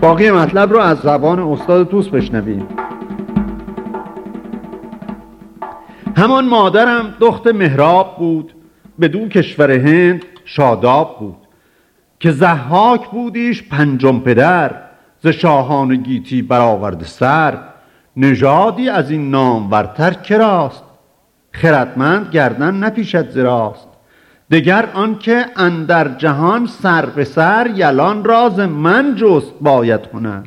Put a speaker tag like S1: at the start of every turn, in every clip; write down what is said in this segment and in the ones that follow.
S1: باقی مطلب رو از زبان استاد توس بشنویم. همان مادرم دخت مهراب بود بدون کشور هند شاداب بود. که زحاک بودیش پنجم پدر ز شاهان گیتی برآورده سر. نژادی از این نام ورتر کراست؟ خردمند گردن نپیشد زراست دگر آنکه اندر جهان سر به سر یلان راز من جست باید هنر.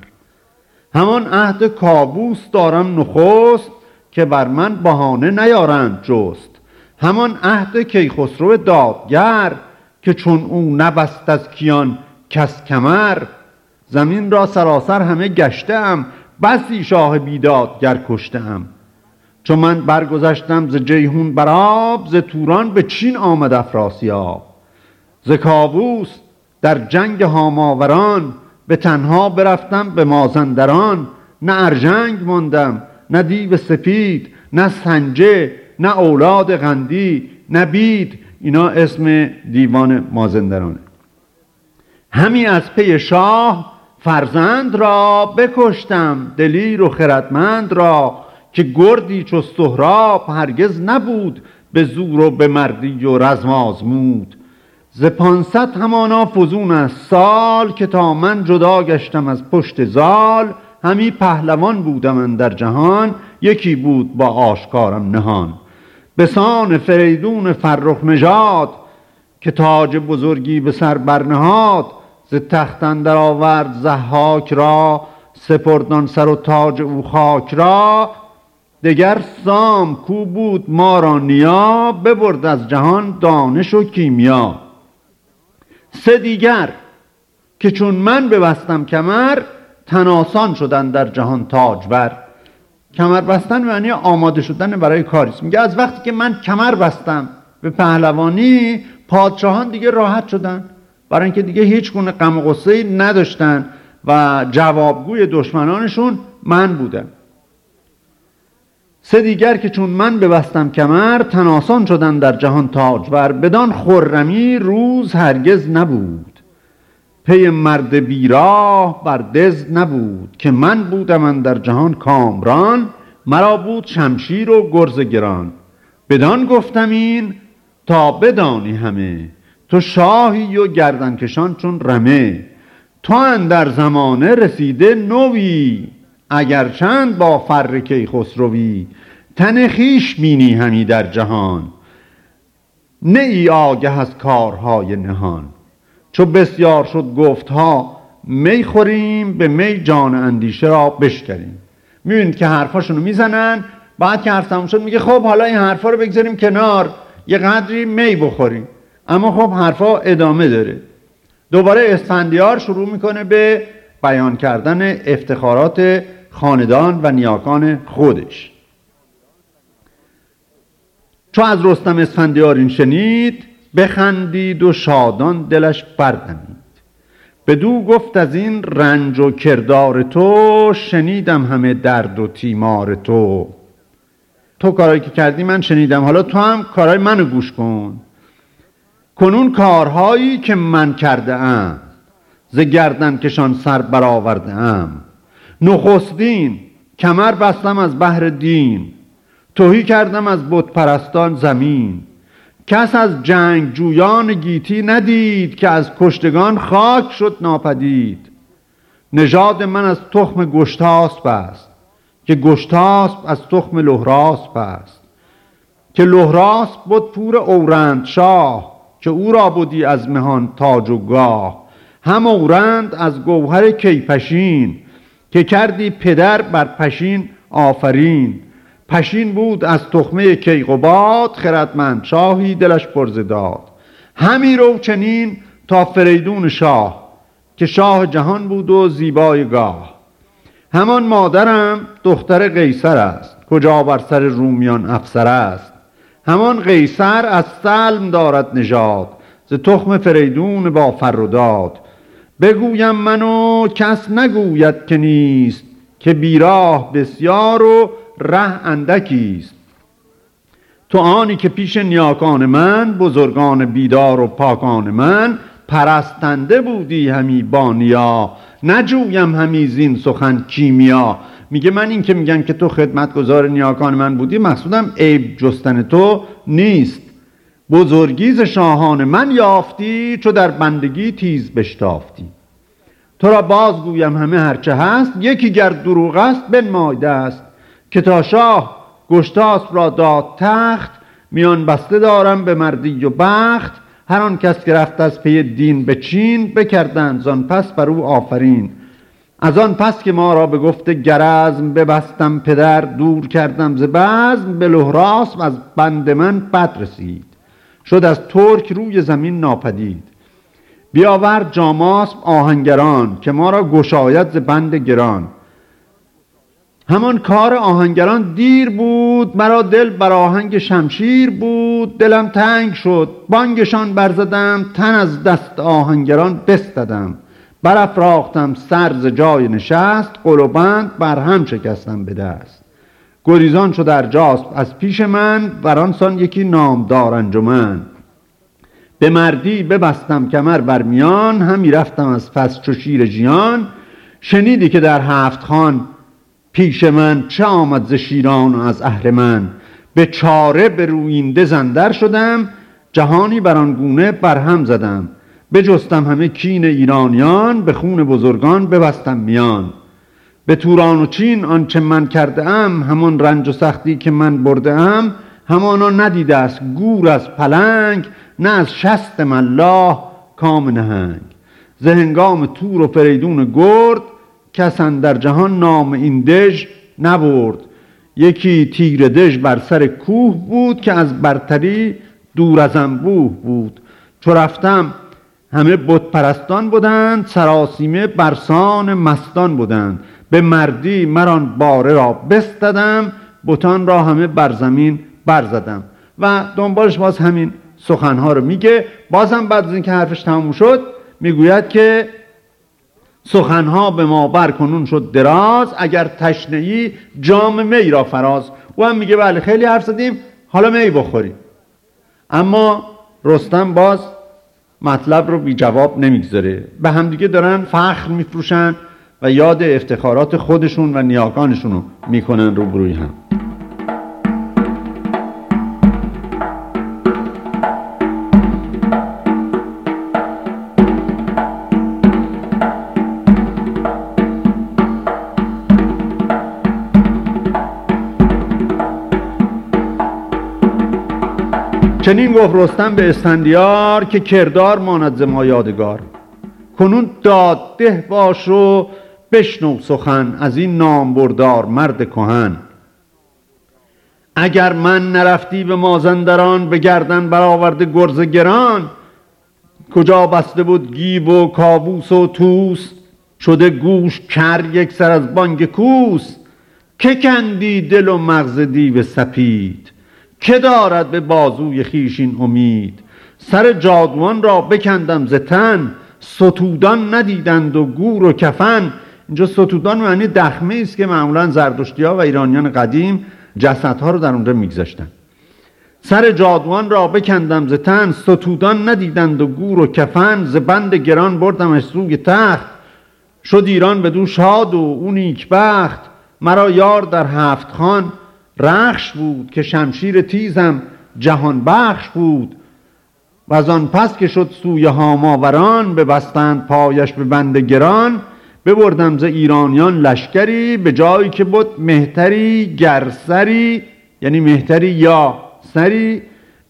S1: همان عهد کابوس دارم نخست که بر من بهانه نیارند جست. همان عهد کیخسرو دادگر که چون او نبست از کیان کس کمر. زمین را سراسر همه گشتم بسی شاه بیدادگر کشتم. چون من برگذشتم ز جیهون براب ز توران به چین آمد افراسیاب. ز کاووس در جنگ هاماوران به تنها برفتم به مازندران. نه ارژنگ ماندم نه دیو سپید نه سنجه نه اولاد غندی نه بید. اینا اسم دیوان مازندرانه. همی از پی شاه فرزند را بکشتم دلیر و خردمند را که گردی چو سهراب هرگز نبود به زور و به مردی و رزم آزمود. ز پانصد همانا فزون است سال که تا من جدا گشتم از پشت زال همی پهلوان بودم در جهان یکی بود با آشکارم نهان. به سان فریدون فرخ نژاد که تاج بزرگی به سر برنهاد ز تخت اندر آورد ضحاک را سپردان سر و تاج او خاک را. دگر سام کو بود ما را نیا ببرد از جهان دانش و کیمیا. سه دیگر که چون من ببستم کمر تناسان شدن در جهان تاجور. کمر بستن معنی آماده شدن برای کاریست. میگه از وقتی که من کمر بستم به پهلوانی پادشاهان دیگه راحت شدن. برای اینکه دیگه هیچ گونه غم و نداشتن و جوابگوی دشمنانشون من بودم. سه دیگر که چون من ببستم کمر تناسان شدن در جهان تاجور بدان خرمی روز هرگز نبود. پی مرد بیراه بر دز نبود که من بودم در جهان کامران مرا بود شمشیر و گرز گران. بدان گفتم این تا بدانی همه تو شاهی و گردنکشان چون رمه. تو اندر زمانه رسیده نوی. اگر چند با فر کیخسروی تن خیش بینی همی در جهان. نه ای آگه از کارهای نهان. چو بسیار شد گفتها می خوریم به می جان اندیشه را بشکریم. می‌بینید که حرفاشونو می‌زنن بعد که حرف شد میگه خب حالا این حرفا رو بگذاریم کنار. یه قدری می بخوریم. اما خب حرفا ادامه داره. دوباره اسفندیار شروع می‌کنه به بیان کردن افتخارات خاندان و نیاکان خودش. چو از رستم اسفندیار این شنید بخندید و شادان دلش بردمید. بدو گفت از این رنج و کردار تو شنیدم همه درد و تیمار تو. تو کارهایی که کردی من شنیدم. حالا تو هم کارهای منو گوش کن. کنون کارهایی که من کرده ام ز گردن کشان سر برآورده ام نخستین کمر بستم از بحر دین توهی کردم از بت پرستان زمین. کس از جنگ جویان گیتی ندید که از کشتگان خاک شد ناپدید. نژاد من از تخم گشتاسپ است که گشتاسپ از تخم لهراسپ است. که لهراسپ بود پور اورند شاه که او را بودی از مهان تاج و گاه. هم اورند از گوهر کیپشین که کردی پدر بر پشین آفرین. پشین بود از تخمه کیقوباد خردمند شاهی دلش پرز داد. همی رو چنین تا فریدون شاه که شاه جهان بود و زیبای گاه. همان مادرم دختر قیصر است کجا بر سر رومیان افسر است. همان قیصر از سلم دارد نژاد ز تخم فریدون با فروداد بگویم منو کس نگوید که نیست که بیراه بسیار و ره اندکی است تو آنی که پیش نیاکان من بزرگان بیدار و پاکان من پرستنده بودی همی بانیا. نجویم همی زین سخن کیمیا. میگه من این که میگم که تو خدمتگزار نیاکان من بودی مقصودم عیب جستن تو نیست. بزرگیز شاهان من یافتی چو در بندگی تیز بشتافتی. تو را بازگویم همه هرچه هست یکی گر دروغ است بنمایده است. که تا شاه گشتاس را داد تخت میان بسته دارم به مردی و بخت. هر آن کس که رفت از پی دین به چین بکردند زان پس بر او آفرین. از آن پس که ما را به گفت گرزم ببستم پدر دور کردم ز بزم به از بند من بد رسید. شد از ترک روی زمین ناپدید. بیاورد جاماسب آهنگران که ما را گشاید ز بند گران. همان کار آهنگران دیر بود مرا دل بر آهنگ شمشیر بود. دلم تنگ شد بانگشان برزدم تن از دست آهنگران بستدم. برافراختم سر جای نشست قلوبند بر هم شکستم به دست. گریزان شد در جاسب از پیش من برانسان یکی نامدار انجمن. به مردی ببستم کمر بر میان همی رفتم از پس چو شیر جیان. شنیدی که در هفت خان پیش من چه آمد ز شیران و از اهرمن به چاره به روینده زندر شدم جهانی بر آن گونه برهم زدم. بجستم همه کین ایرانیان به خون بزرگان ببستم میان. به توران و چین آنچه من کرده ام همان رنج و سختی که من برده ام همانا ندیده است گور از پلنگ نه از شست ملاح کام نهنگ. ز هنگام تور و فریدون گرد کسان در جهان نام این دژ نبرد. یکی تیر دژ بر سر کوه بود که از برتری دور از انبوه بود. چو رفتم همه بت پرستان بودند سراسیمه برسان مستان بودند. به مردی مران باره را بستدم بتان را همه بر زمین برزدم. و دنبالش باز همین سخنها رو میگه. بازم بعد از اینکه حرفش تموم شد می‌گوید که سخنها به ما برکنون شد دراز اگر تشنه ای جام می را فراز. او هم میگه بله خیلی حرف زدیم حالا می بخوریم. اما رستم باز مطلب رو بی جواب نمی‌گذاره. به همدیگه دارن فخر میفروشن و یاد افتخارات خودشون و نیاکانشون رو می‌کنن روبروی هم. چنین گفت رستم به اسفندیار که کردار ماند ز ما یادگار. کنون دادده باش و بشنو سخن از این نامبردار مرد کهن. اگر من نرفتی به مازندران به گردن برآورده گرز گران کجا بسته بود گیو و کاووس و توس شده گوش کر یک سر از بانگ کوس. که کندی دل و مغز دیو سپید؟ که دارد به بازوی خیشین امید؟ سر جادوان را بکندم ز تن ستودان ندیدند و گور و کفن. اینجا ستودان معنی دخمه است که معمولا زردشتی ها و ایرانیان قدیم جسدها رو در اونجا میگذاشتن. سر جادوان را بکندم ز تن ستودان ندیدند و گور و کفن. ز بند گران بردم سوی تخت. شد ایران به دو شاد و اون بخت مرا یار در هفت خان. رخش بود که شمشیر تیزم جهان بخش بود. و از آن پس که شد سوی هاماوران به بستند پایش به بند گران ببردم ز ایرانیان لشکری به جایی که بود مهتری گرسری یعنی مهتری یا سری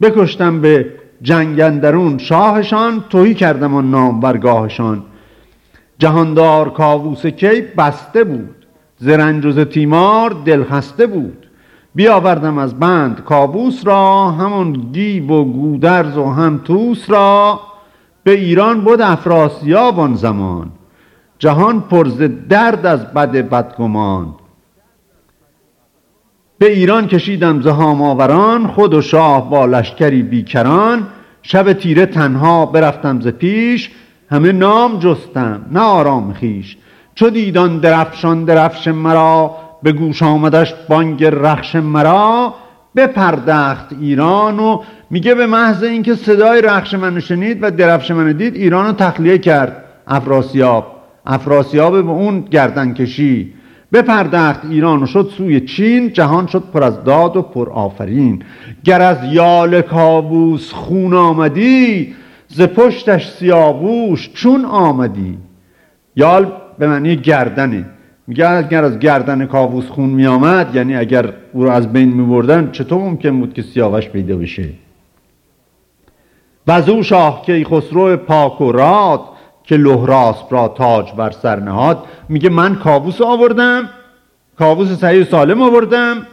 S1: بکشتم به جنگندرون شاهشان توهی کردم آن نام برگاهشان جهاندار کاووس کی بسته بود ز رنج و ز تیمار دلخسته بود. بیاوردم از بند کابوس را همون گیو و گودرز و هم توس را. به ایران بود افراسیاب آن زمان جهان پرز درد از بد بدگمان. به ایران کشیدم ز هاماوران خود و شاه با لشکری بیکران. شب تیره تنها برفتم ز پیش همه نام جستم نه آرام خیش چو دیدان درفشان درفش مرا به گوش آمدش بانگ رخش مرا بپردخت ایران و میگه به محض اینکه صدای رخش منو شنید و درفش منو دید ایران رو تخلیه کرد. افراسیاب. افراسیاب به اون گردن کشی. بپردخت ایران و شد سوی چین جهان شد پر از داد و پر آفرین. گر از یال کابوس خون آمدی ز پشتش سیاووش چون آمدی. یال به معنی گردنه. میگه اگر از گردن کابوس خون میآمد یعنی اگر او رو از بین میبردن چطور ممکن بود که سیاوش پیدا بشه؟ و او شاه که خسرو پاک و راد که لهراسب را تاج بر سر نهاد میگه من کابوس آوردم کابوس صحیح سالم آوردم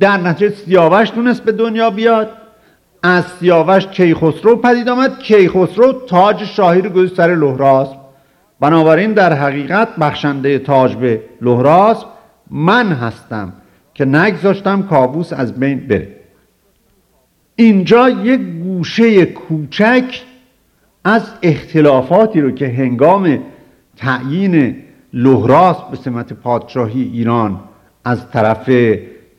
S1: در نتیجه سیاوش تونست به دنیا بیاد. از سیاوش کیخسرو پدید آمد کیخسرو تاج شاهی رو گذاشت سر لهراسب بنابراین در حقیقت بخشنده تاج به لهراسب من هستم که نگذاشتم کابوس از بین بره. اینجا یک گوشه کوچک از اختلافاتی رو که هنگام تعیین لهراس به سمت پادشاهی ایران از طرف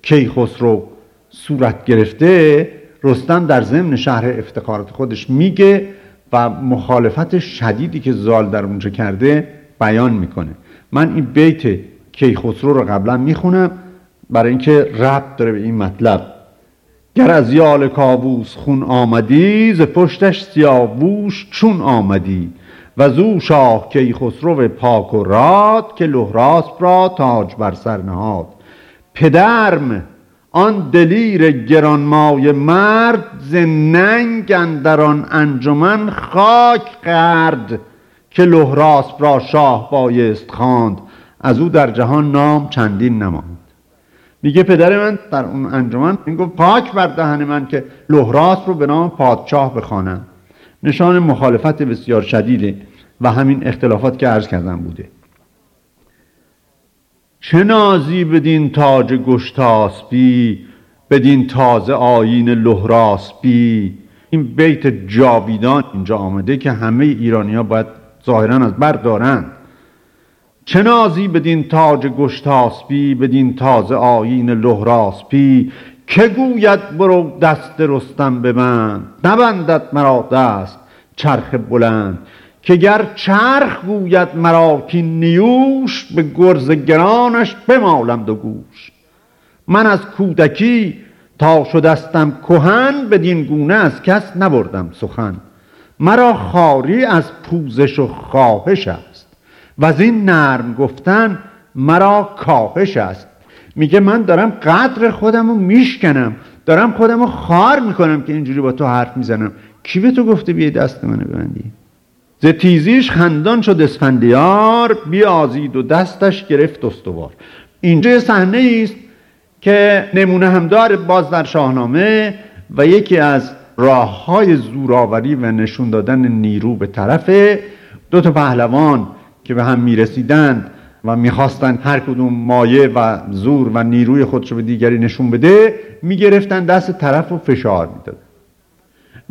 S1: کیخسرو صورت گرفته رستم در ضمن شهر افتخارات خودش میگه و مخالفت شدیدی که زال در اونجا کرده بیان می‌کنه. من این بیت کیخسرو رو قبلا می‌خونم برای اینکه ربط داره به این مطلب. گر از یال کابوس خون آمدی ز پشتش سیاووش چون آمدی. و زو شاه کی خسرو پاک و راد که لهراسپ را تاج بر سر نهاد. پدرم آن دلیر گرانمای مرد ز ننگ اندر آن انجمن خاک کرد که لهراسپ را شاه بایست خواند. از او در جهان نام چندین نماند. میگه پدر من در اون انجمن گفت پاک بر دهن من که لهراس رو به نام پادشاه بخوانم. نشان مخالفت بسیار شدیده و همین اختلافات که عرض کردم بوده. چه نازی بدین تاج گشتاسبی بدین تازه آین لهراسبی این بیت جاویدان اینجا آمده که همه ایرانی ها باید ظاهرا از بر دارند. چه نازی بدین تاج گشتاسبی بدین تازه آیین لهراسپی؟ که گوید برو دست رستم ببند نبندد مرا دست چرخ بلند. که گر چرخ گوید مرا که نیوش به گرز گرانش بمالم دو گوش. من از کودکی تا شدستم کهن بدین گونه از کس نبردم سخن. مرا خاری از پوزش و خواهش است. و از این نرم گفتن مرا کاهش است. میگه من دارم قدر خودم رو میشکنم. دارم خودم رو خار می‌کنم که اینجوری با تو حرف می‌زنم. کی به تو گفته بیای دست منو ببندی؟ ز تیزیش خندان شد اسفندیار بیازید و دستش گرفت استوار. اینجا صحنه است که نمونه هم داره باز در شاهنامه و یکی از راه های زوراوری و نشون دادن نیرو به طرف دو تا پهلوان که به هم می‌رسیدند و می‌خواستند هر کدوم مایه و زور و نیروی خودش به دیگری نشون بده می‌گرفتن دست طرف و فشار می‌داد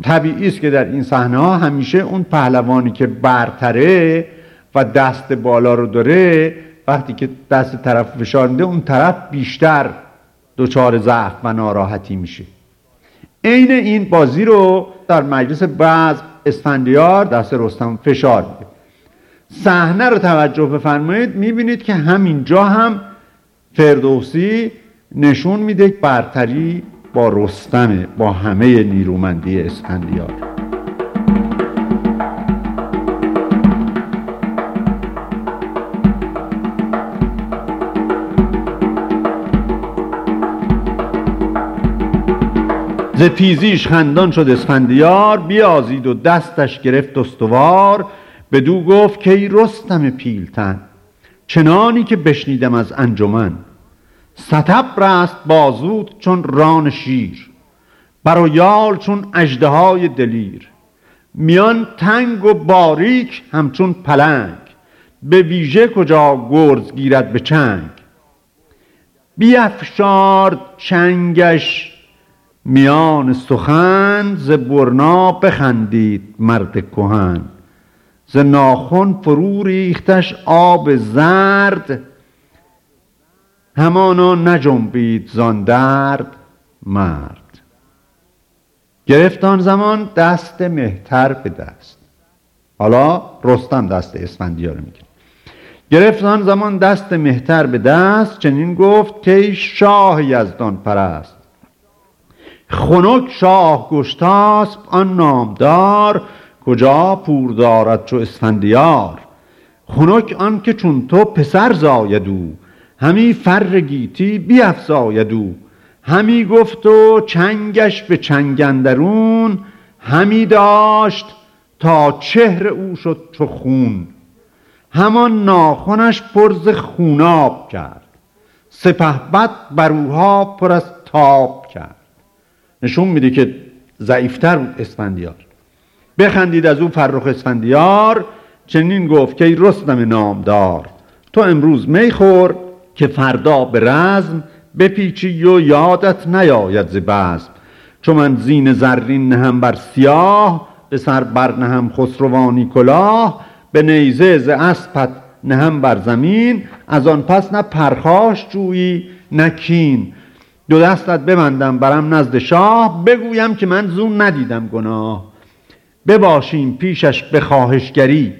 S1: طبیعی است که در این صحنه ها همیشه اون پهلوانی که برتره و دست بالا رو داره وقتی که دست طرف فشار میده اون طرف بیشتر دچار ضعف و ناراحتی میشه. عین این بازی رو در مجلس بعض اسفندیار دست رستم فشار میده. صحنه رو توجه بفرمایید می‌بینید که همینجا هم فردوسی نشون میده برتری با رستمه با همه نیرومندی اسفندیار. ز تیزیش خندان شد اسفندیار بیازید و دستش گرفت استوار. بدو گفت که ای رستم پیلتن چنانی که بشنیدم از انجمن. ستب رست بازود چون ران شیر بر یال چون های دلیر. میان تنگ و باریک همچون پلنگ به ویژه کجا گرز گیرد به چنگ. بیافشارد چنگش میان سخن ز برنا بخندید مرد کهن. ز ناخن فرو ریختش آب زرد همانا نجنبید زان درد مرد. گرفت آن زمان دست مهتر به دست. حالا رستم دست اسفندیار میگه گرفت آن زمان دست مهتر به دست چنین گفت کی شاه یزدان پرست. خنک شاه گشتاسب آن نامدار کجا پور دارد چو اسفندیار؟ خنک آن که چون تو پسر زاید او همی فر گیتی بیفزاید او. همی گفت و چنگش به چنگندرون همی داشت تا چهر او شد چو خون. همان ناخونش پرز خوناب کرد. سپه بد بروها پر از تاب کرد. نشون میده که ضعیفتر بود اسفندیار. بخندید از او فرخ اسفندیار چنین گفت که ای رستم نامدار تو امروز میخور که فردا به رزم بپیچی و یادت نیاید ز بزم. چو من زین زرین نهم بر سیاه به سر بر نهم خسروانی کلاه به نیزه ز اسپت نهم بر زمین. از آن پس نه پرخاش جویی نه کین. دو دستت ببندم برم نزد شاه بگویم که من زون ندیدم گناه. بباشیم پیشش به خواهشگری.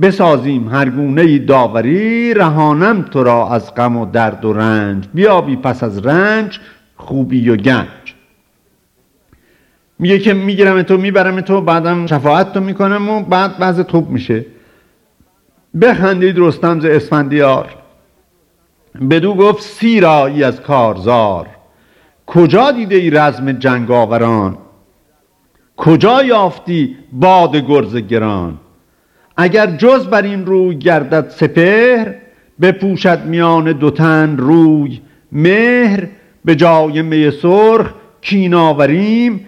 S1: بسازیم هر گونه داوری رهانم تو را از غم و درد و رنج. بیابی پس از رنج خوبی و گنج. میگه که می‌گیرم تو می‌برم تو بعدم شفاعت تو می‌کنم و بعد بعض توب میشه. بخندید رستم ز اسفندیار. بدو گفت سیرایی از کارزار. کجا دیده ای رزم جنگاوران؟ کجا یافتی باد گرز گران؟ اگر جز بر این روی گردد سپهر بپوشد میان دو تن روی مهر به جای می سرخ کیناوریم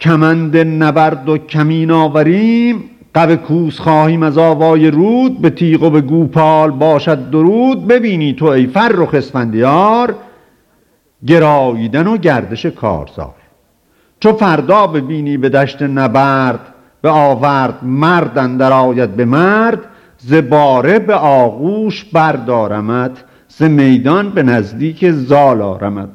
S1: کمند نبرد و کمین آوریم قو کوس خواهیم از آوای رود به تیغ و به گوپال باشد درود. ببینی تو ای فرخ اسفندیار گراییدن و گردش کارزار. چو فردا ببینی به دشت نبرد به آورد مردن در آید به مرد ز باره به آغوش بردارمت ز میدان به نزدیک زال آرمت.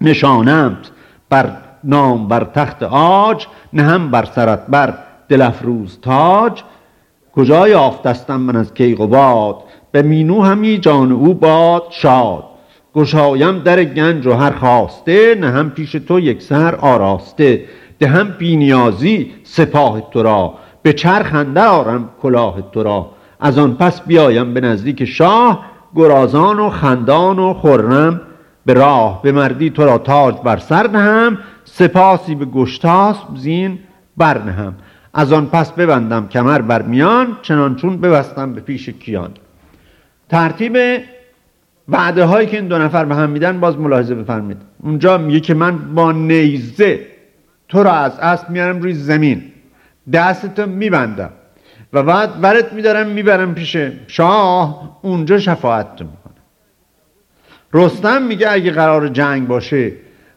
S1: نشانمت بر نام بر تخت آج نه هم بر سرت بر دلفروز تاج. کجا یافتستم من از کیقوباد به مینو همی جان او باد شاد. گشایم در گنج و هر خواسته نه هم پیش تو یک سر آراسته. دهم بینیازی سپاه تو را به چرخ اندر آرم کلاه تو را. از آن پس بیایم به نزدیک شاه گرازان و خندان و خرم. به راه به مردی تو را تاج بر سر نهم سپاسی به گشتاس زین برنهم از آن پس ببندم کمر بر میان چنانچون ببستم به پیش کیان. ترتیب وعده هایی که این دو نفر به هم میدن باز ملاحظه بفرمید اونجا میگه که من با نیزه تو را از اسب میارم روی زمین. دستتو میبندم و بعد برت میدارم می‌برم پیش شاه. اونجا شفاعت تو می‌کنم. رستم میگه اگه قرار جنگ باشه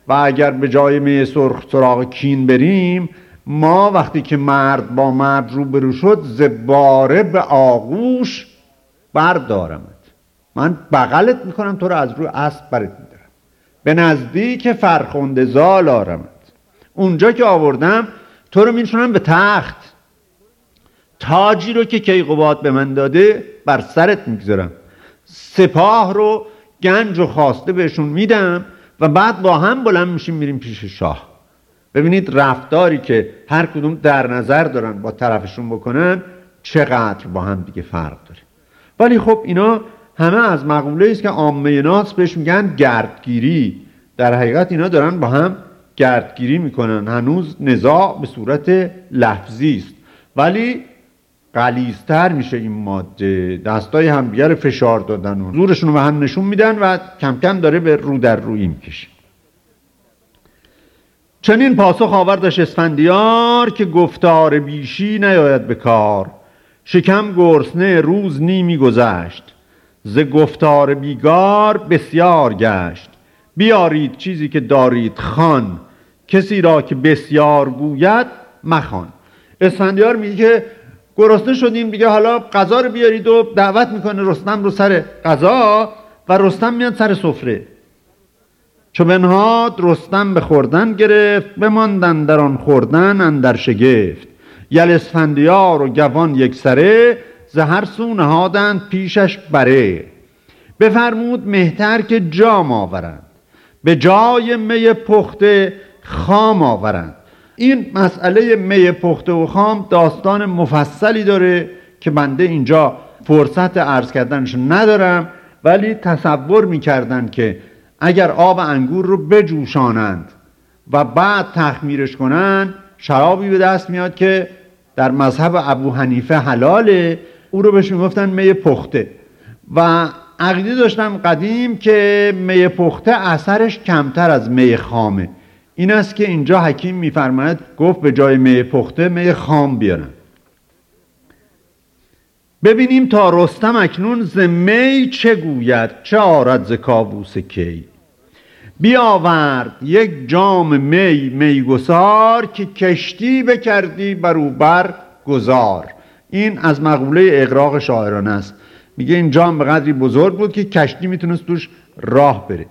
S1: و اگر به جای می سرخ سراغ کین بریم ما وقتی که مرد با مرد روبرو شد زباره به آغوش بردارمت. من بغلت می‌کنم تو رو از روی اسب برت میدارم. به نزدیک فرخنده زال آرمت. اونجا که آوردم تو رو میشونم به تخت. تاجی رو که کیقوباد به من داده بر سرت می‌گذارم. سپاه رو گنج و خواسته بهشون میدم و بعد با هم بلند میشیم میریم پیش شاه. ببینید رفتاری که هر کدوم در نظر دارن با طرفشون بکنن چقدر با هم دیگه فرق داره. ولی خب اینا همه از مقوله است که عامه ناس بهش میگن گردگیری. در حقیقت اینا دارن با هم گردگیری می‌کنن. هنوز نزاع به صورت لفظی است. ولی قلیزتر میشه این ماده. دستای همدیگر فشار دادن و زورشون رو به هم نشون میدن و کم کم داره به رو در روی می‌کشه. چنین پاسخ آوردش اسفندیار که گفتار بیشی نیاید به کار. شکم گرسنه روز نیمی گذشت. ز گفتار بیگار بسیار گشت. بیارید چیزی که دارید خان. کسی را که بسیار گوید مخان اسفندیار میگه که گرسنه شدیم دیگه حالا غذا رو بیارید و دعوت می‌کنه رستم رو سر غذا و رستم میاد سر سفره. چو بنهاد رستم به خوردن گرفت بماندن در آن خوردن اندر شگفت. یل اسفندیار و گوان یک سره زهر سو نهادند پیشش بره. بفرمود مهتر که جام آورند. به جای می پخته خام آورند. این مسئله می پخته و خام داستان مفصلی داره که بنده اینجا فرصت عرض کردنش ندارم ولی تصور می‌کردن که اگر آب انگور رو بجوشانند و بعد تخمیرش کنند شرابی به دست میاد که در مذهب ابو حنیفه حلاله او رو بهش می‌گفتن می پخته. و عقیده داشتم قدیم که می پخته اثرش کمتر از می خامه. این است که اینجا حکیم میفرماید گفت به جای می پخته می خام بیارن ببینیم تا رستم اکنون ز می چه گوید چه آرد ز کابوس کی. بیاورد یک جام می میگسار که کشتی بکردی بروبر گذار. این از مقوله اقراق شاعرانه است. میگه این جام به قدری بزرگ بود که کشتی می‌تونست توش راه بره.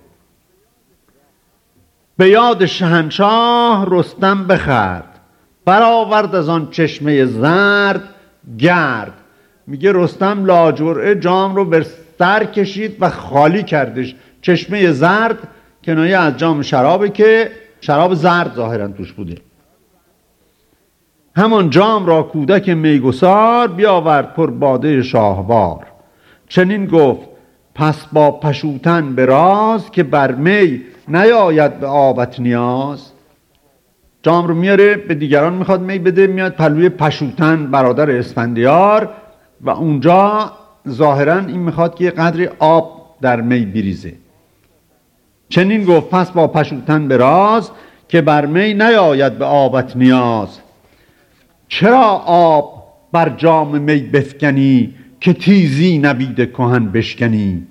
S1: به یاد شهنشاه رستم بخرد. برآورد از آن چشمه زرد گرد. میگه رستم لاجرعه جام رو به سر کشید و خالی کردش. چشمه زرد کنایه از جام شرابه که شراب زرد ظاهرا توش بوده. همان جام را کودک میگسار بیاورد پر باده شاهوار. چنین گفت پس با پشوتن به راز که بر می نیاید به آبت نیاز. جام رو میاره به دیگران می‌خواد می بده میاد پلوی پشوتن برادر اسفندیار و اونجا ظاهرا این می‌خواد که قدری آب در می بریزه. چنین گفت پس با پشوتن به راز که بر می نیاید به آبت نیاز. چرا آب بر جام می بفکنی؟ که تیزی نبید کهن بشکنی.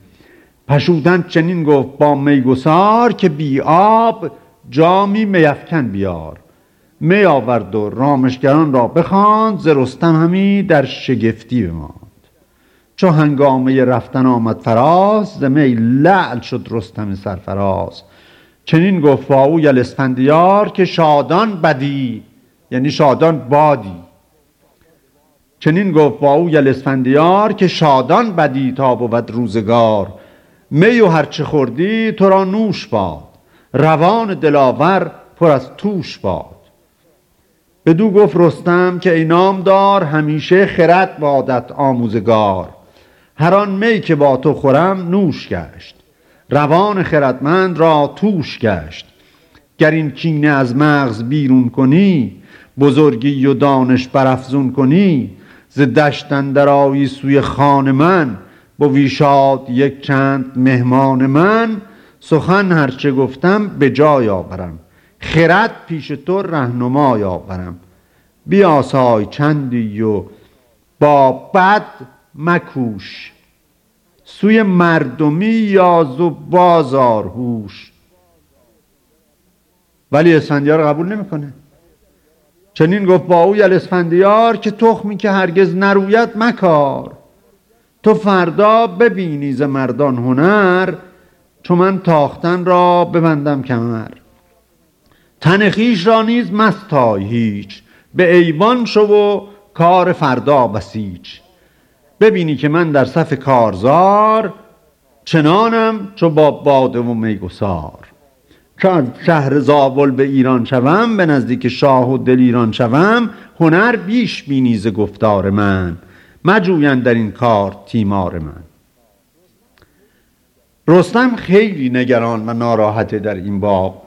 S1: پشودن چنین گفت با میگسار که بی آب جامی میفکن بیار. می آورد و رامشگران را بخواند ز رستم همی در شگفتی بماند. چو هنگامه رفتن آمد فراز ز می لعل شد رستم سرفراز. چنین گفت با او یل اسفندیار که شادان بدی یعنی شادان بادی. چنین گفت با او یل اسفندیار که شادان بدی تا بود روزگار. می و هرچه خوردی تو را نوش باد. روان دلاور پر از توش باد. بدو گفت رستم که ای دار همیشه خرد بادت آموزگار. هر آن می که با تو خورم نوش گشت. روان خردمند را توش گشت. گر این کینه از مغز بیرون کنی بزرگی و دانش برافزون کنی ز دشتن در سوی خان من بوی شاد یک چند مهمان من سخن هرچه گفتم به جای آورم خرد پیش تو رهنمای آورم. بیاسای چندی و با بد مکوش سوی مردمی یاز و بازار هوش. ولی اسفندیار قبول نمی‌کنه. چنین گفت با او اسفندیار که تخمی که هرگز نروید مکار. تو فردا ببینی ز مردان هنر چون من تاختن را ببندم کمر. تن خیش را نیز مستای هیچ به ایوان شو و کار فردا بسیج ببینی که من در صف کارزار چنانم چو با باده و میگسار. چون شهر زابل به ایران شوم به نزدیک شاه و دل ایران شوم هنر بیش بینی ز گفتار من. مجویند در این کار تیمار من. رستم خیلی نگران و ناراحته در این باب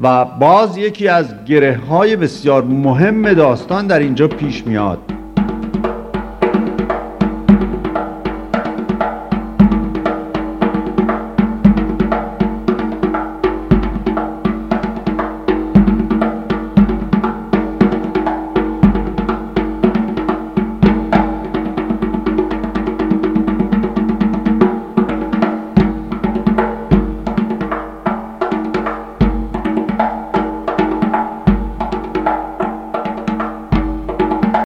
S1: و باز یکی از گره های بسیار مهم داستان در اینجا پیش میاد.